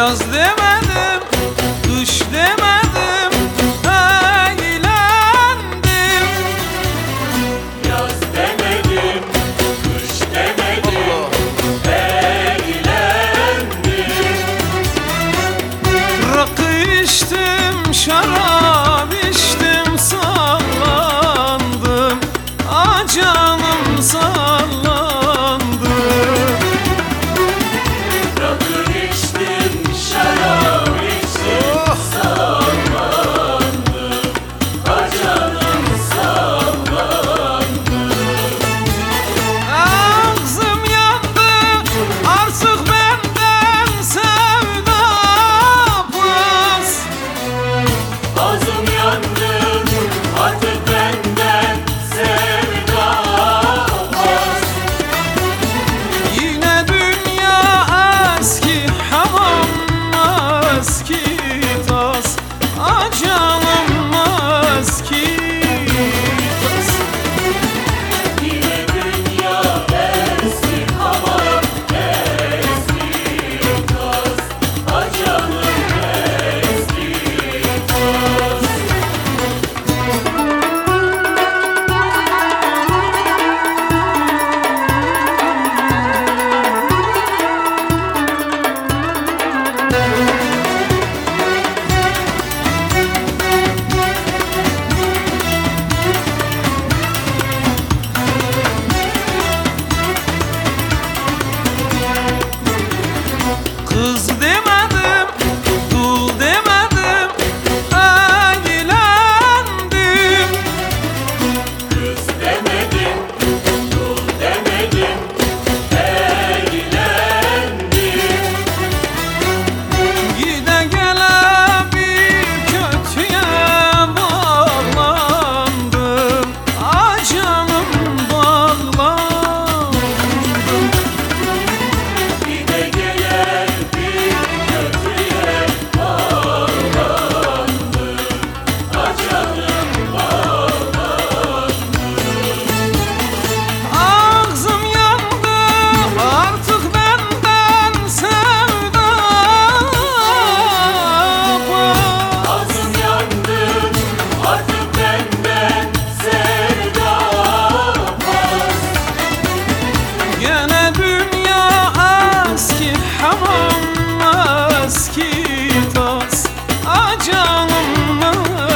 Yaz demedim, kış demedim Eğlendim. Yaz demedim, kış demedim Eğlendim. Rakı içtim şarap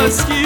ask you.